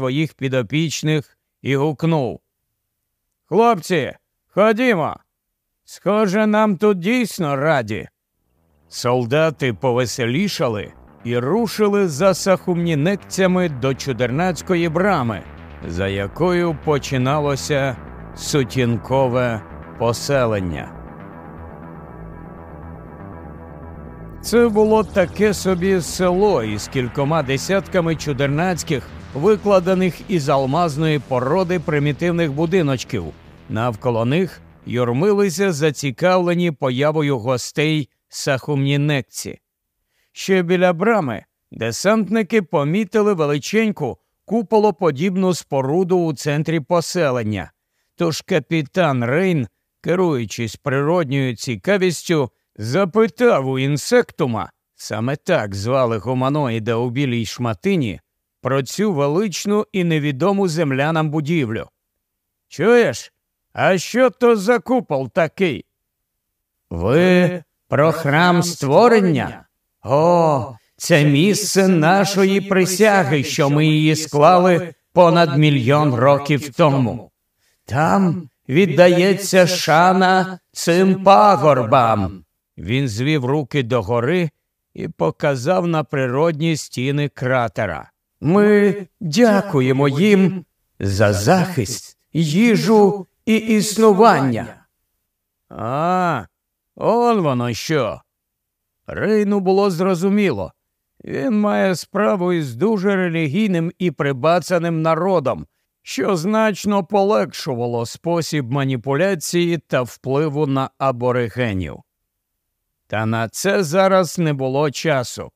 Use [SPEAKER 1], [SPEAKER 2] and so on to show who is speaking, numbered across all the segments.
[SPEAKER 1] своїх підопічних і гукнув. Хлопці, ходімо. Схоже, нам тут дійсно раді. Солдати повеселішали і рушили за сахумнінекцями до чудернацької брами, за якою починалося сутінкове поселення. Це було таке собі село із кількома десятками чудернацьких, викладених із алмазної породи примітивних будиночків. Навколо них юрмилися зацікавлені появою гостей сахумнінекці. Ще біля брами десантники помітили величеньку куполоподібну споруду у центрі поселення. Тож капітан Рейн, керуючись природньою цікавістю, запитав у інсектума, саме так звали гуманоїда у білій шматині, про цю величну і невідому землянам будівлю. Чуєш, а що то за купол такий? Ви про храм створення? О, це місце нашої присяги, що ми її склали понад мільйон років тому. Там віддається шана цим пагорбам. Він звів руки догори і показав на природні стіни кратера. Ми дякуємо їм за захист, їжу і існування. А, он воно що. Рейну було зрозуміло. Він має справу із дуже релігійним і прибацаним народом, що значно полегшувало спосіб маніпуляції та впливу на аборигенів. Та на це зараз не було часу.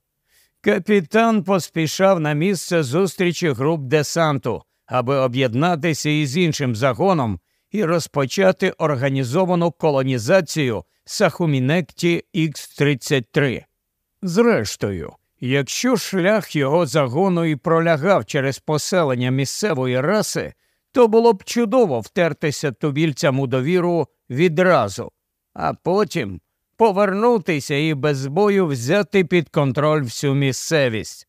[SPEAKER 1] Капітан поспішав на місце зустрічі груп десанту, аби об'єднатися із іншим загоном і розпочати організовану колонізацію Сахумінекті Х-33. Зрештою, якщо шлях його загону і пролягав через поселення місцевої раси, то було б чудово втертися тубільцям у довіру відразу, а потім повернутися і без бою взяти під контроль всю місцевість.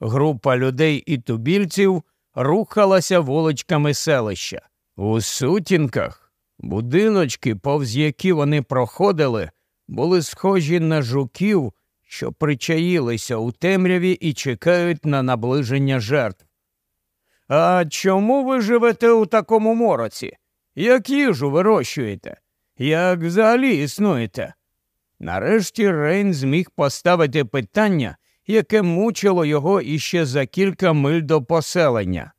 [SPEAKER 1] Група людей і тубільців рухалася вуличками селища. У сутінках будиночки, повз які вони проходили, були схожі на жуків, що причаїлися у темряві і чекають на наближення жертв. А чому ви живете у такому мороці? Як їжу вирощуєте? Як взагалі існуєте? Нарешті Рейн зміг поставити питання, яке мучило його іще за кілька миль до поселення.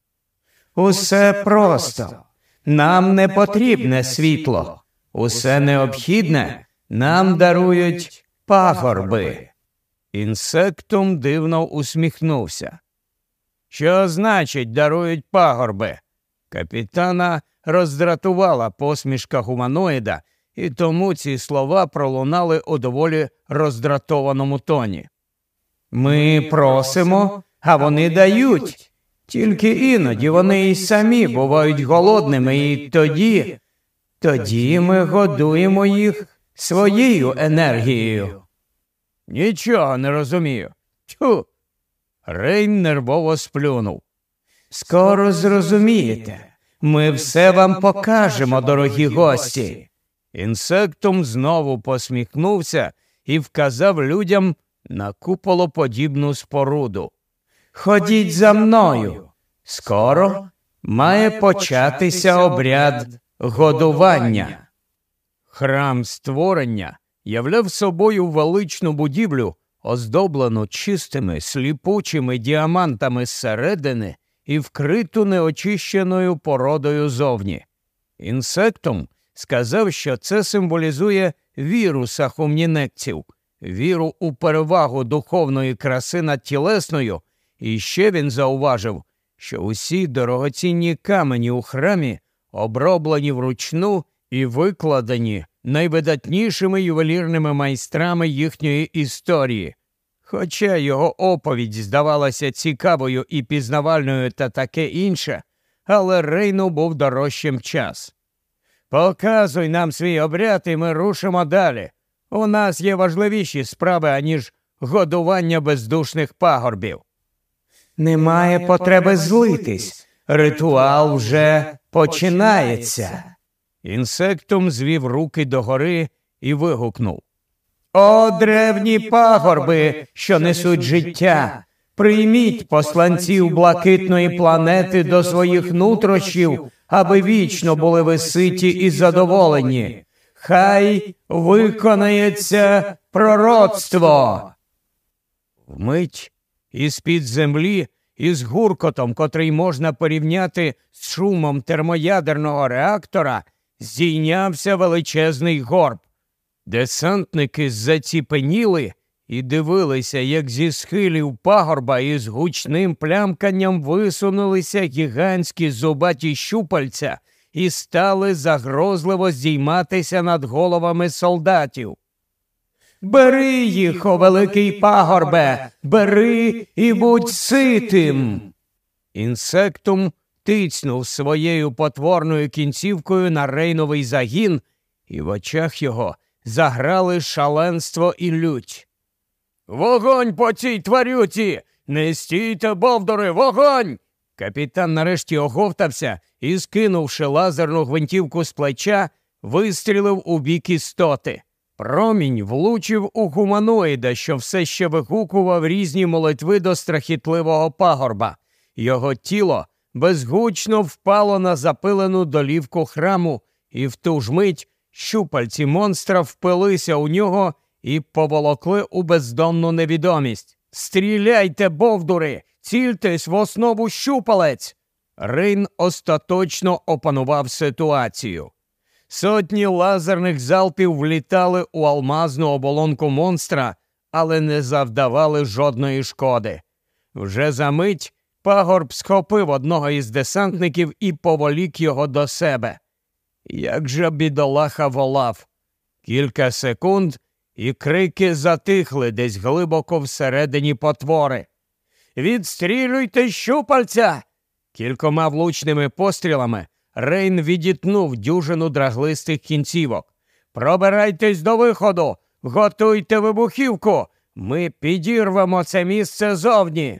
[SPEAKER 1] Усе просто. Нам не потрібне світло. Усе необхідне нам дарують пагорби. Інсектум дивно усміхнувся. Що значить дарують пагорби? Капітана роздратувала посмішка гуманоїда, і тому ці слова пролунали у доволі роздратованому тоні. Ми просимо, а вони дають. Тільки іноді вони і самі бувають голодними, і тоді, тоді ми годуємо їх своєю енергією. Нічого не розумію. Тьфу. Рейн нервово сплюнув. Скоро зрозумієте. Ми все вам покажемо, дорогі гості. Інсектум знову посміхнувся і вказав людям на куполоподібну споруду. Ходіть за мною. Скоро має початися обряд годування. Храм створення являв собою величну будівлю, оздоблену чистими сліпучими діамантами зсередини і вкриту неочищеною породою зовні. Інсектум сказав, що це символізує віру сахумнінекців, віру у перевагу духовної краси над тілесною, і ще він зауважив, що усі дорогоцінні камені у храмі оброблені вручну і викладені найвидатнішими ювелірними майстрами їхньої історії. Хоча його оповідь здавалася цікавою і пізнавальною та таке інше, але Рейну був дорожчим час. Показуй нам свій обряд, і ми рушимо далі. У нас є важливіші справи, аніж годування бездушних пагорбів. немає потреби злитись. Ритуал вже починається. Інсектум звів руки догори і вигукнув О, древні пагорби, що несуть життя. Прийміть посланців блакитної планети до своїх нутрощів, аби вічно були ви ситі і задоволені. Хай виконається пророцтво. Вмить із під землі, із гуркотом, котрий можна порівняти з шумом термоядерного реактора, зійнявся величезний горб. Десантники заціпеніли і дивилися, як зі схилів пагорба із гучним плямканням висунулися гігантські зубаті щупальця і стали загрозливо здійматися над головами солдатів. Бери їх, о великий пагорбе, бери і будь ситим. Інсектум тицнув своєю потворною кінцівкою на рейновий загін, і в очах його заграли шаленство і лють. Вогонь по цій тварюці! Не стійте, бовдори, вогонь! Капітан нарешті оговтався і, скинувши лазерну гвинтівку з плеча, вистрілив у бік істоти. Промінь влучив у гуманоїда, що все ще вигукував різні молитви до страхітливого пагорба. Його тіло безгучно впало на запилену долівку храму, і в ту ж мить щупальці монстра впилися у нього і поволокли у бездонну невідомість. Стріляйте, бовдури, цільтесь в основу щупалець. Рейн остаточно опанував ситуацію. Сотні лазерних залпів влітали у алмазну оболонку монстра, але не завдавали жодної шкоди. Вже за мить пагорб схопив одного із десантників і поволік його до себе. Як же бідолаха волав. Кілька секунд, і крики затихли десь глибоко всередині потвори. Відстрілюйте щупальця! Кількома влучними пострілами Рейн відітнув дюжину драглистих кінцівок. Пробирайтесь до виходу, готуйте вибухівку. Ми підірвемо це місце зовні.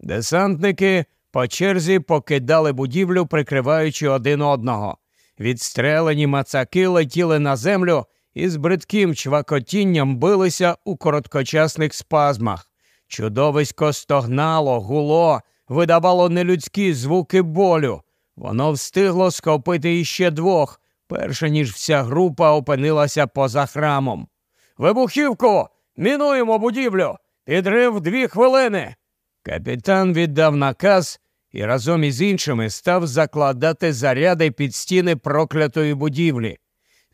[SPEAKER 1] Десантники по черзі покидали будівлю, прикриваючи один одного. Відстрелені мацаки летіли на землю і з бридким чвакотінням билися у короткочасних спазмах. Чудовисько стогнало, гуло, видавало нелюдські звуки болю. Воно встигло схопити іще двох, перше ніж вся група опинилася поза храмом. Вибухівку! Мінуємо будівлю! Підрив дві хвилини. Капітан віддав наказ і разом із іншими став закладати заряди під стіни проклятої будівлі.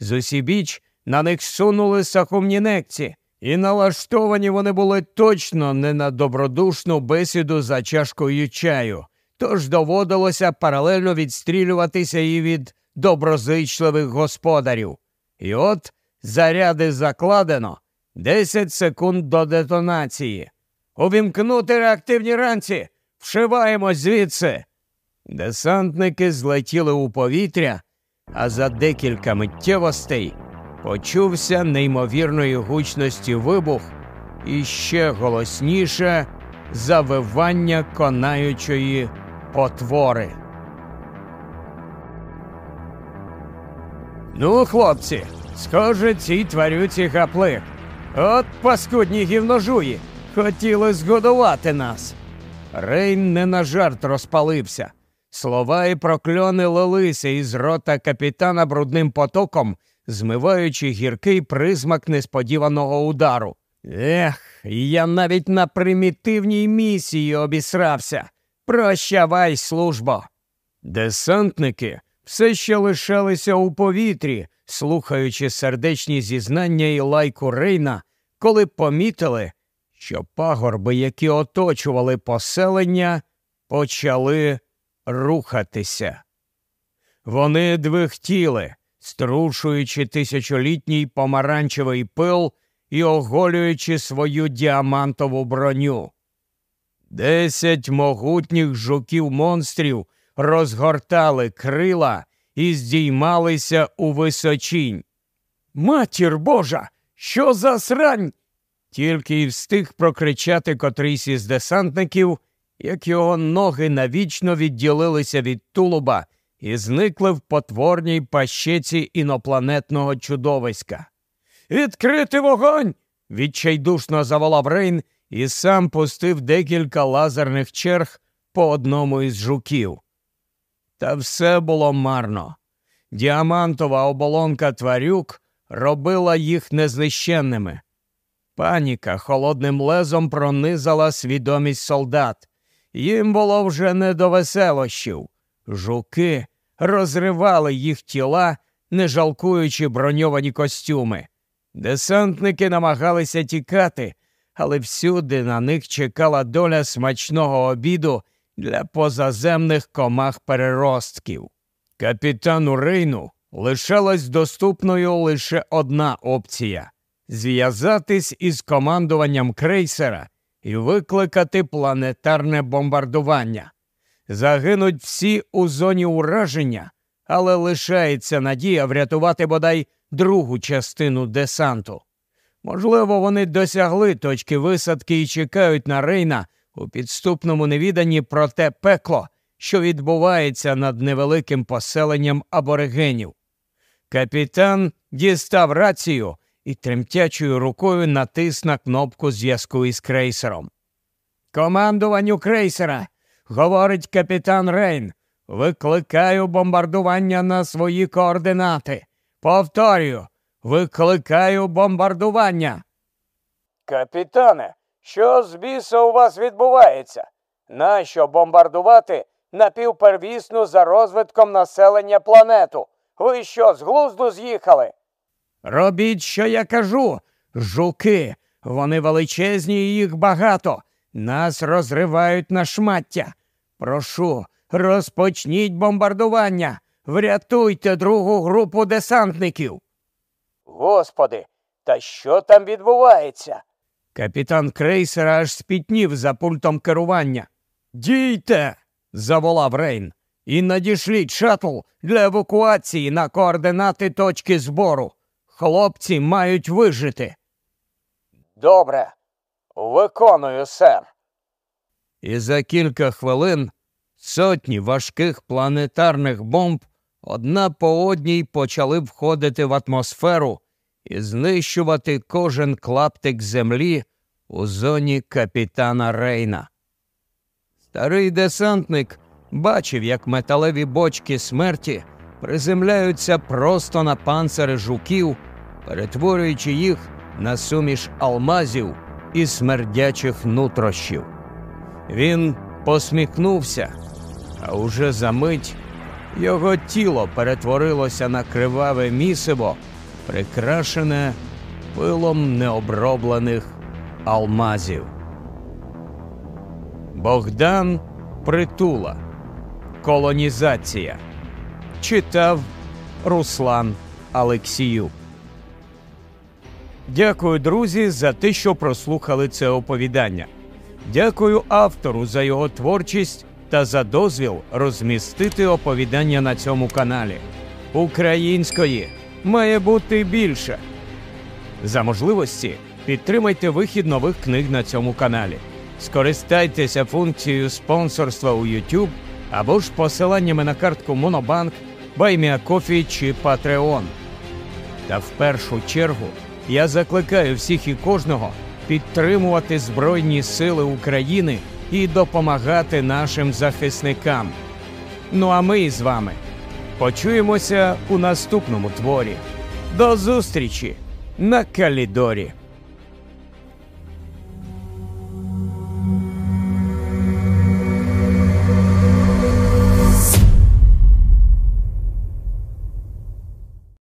[SPEAKER 1] З усібіч на них сунули сахумнінекці, і налаштовані вони були точно не на добродушну бесіду за чашкою чаю тож доводилося паралельно відстрілюватися і від доброзичливих господарів. І от заряди закладено 10 секунд до детонації. Увімкнути реактивні ранці, вшиваємось звідси. Десантники злетіли у повітря, а за декілька миттєвостей почувся неймовірної гучності вибух і ще голосніше завивання конаючої потвори. Ну, хлопці, схоже, цій тварюці гаплик. От паскудні гівножуї. Хотіли згодувати нас. Рейн не на жарт розпалився. Слова і прокльони лилися із рота капітана брудним потоком, змиваючи гіркий присмак несподіваного удару. Ех, я навіть на примітивній місії обісрався. Прощавай, службо. Десантники все ще лишалися у повітрі, слухаючи сердечні зізнання і лайку Рейна, коли помітили, що пагорби, які оточували поселення, почали рухатися. Вони двихтіли, струшуючи тисячолітній помаранчевий пил і оголюючи свою діамантову броню. Десять могутніх жуків монстрів розгортали крила і здіймалися у височінь. Матір Божа, що за срань? Тільки й встиг прокричати котрийсь із десантників, як його ноги навічно відділилися від тулуба і зникли в потворній пащеці інопланетного чудовиська. Відкрити вогонь! відчайдушно заволав Рейн і сам пустив декілька лазерних черг по одному із жуків. Та все було марно. Діамантова оболонка тварюк робила їх незнищенними. Паніка холодним лезом пронизала свідомість солдат. Їм було вже не до веселощів. Жуки розривали їх тіла, не жалкуючи броньовані костюми. Десантники намагалися тікати, але всюди на них чекала доля смачного обіду для позаземних комах переростків. Капітану Рейну лишалась доступною лише одна опція зв'язатись із командуванням крейсера і викликати планетарне бомбардування. Загинуть всі у зоні ураження, але лишається надія врятувати бодай другу частину десанту. Можливо, вони досягли точки висадки і чекають на Рейна у підступному невіданні про те пекло, що відбувається над невеликим поселенням аборигенів. Капітан дістав рацію і тремтячою рукою натис на кнопку зв'язку із крейсером. Командуванню крейсера, говорить капітан Рейн, викликаю бомбардування на свої координати. Повторюю, викликаю бомбардування. Капітане, що з біса у вас відбувається? Нащо бомбардувати напівпервісну за розвитком населення планету? Ви що, з глузду з'їхали? Робіть, що я кажу. Жуки, вони величезні і їх багато. Нас розривають на шмаття. Прошу, розпочніть бомбардування. Врятуйте другу групу десантників. Господи, та що там відбувається? Капітан крейсера аж спітнів за пультом керування. Дійте, заволав Рейн, і надішліть шатл для евакуації на координати точки збору. Хлопці мають вижити. Добре, виконую, сер. І за кілька хвилин сотні важких планетарних бомб одна по одній почали входити в атмосферу і знищувати кожен клаптик землі у зоні капітана Рейна. Старий десантник бачив, як металеві бочки смерті приземляються просто на панцири жуків, перетворюючи їх на суміш алмазів і смердячих нутрощів. Він посміхнувся, а уже за мить його тіло перетворилося на криваве місиво, прикрашене пилом необроблених алмазів. Богдан Притула. Колонізація. Читав Руслан Алексіюк. Дякую, друзі, за те, що прослухали це оповідання. Дякую автору за його творчість та за дозвіл розмістити оповідання на цьому каналі. Української має бути більше. За можливості підтримайте вихід нових книг на цьому каналі. Скористайтеся функцією спонсорства у YouTube або ж посиланнями на картку Монобанк, Buy Me a Coffee чи Patreon. Та в першу чергу я закликаю всіх і кожного підтримувати Збройні Сили України і допомагати нашим захисникам. Ну а ми з вами почуємося у наступному творі. До зустрічі на Калідорі!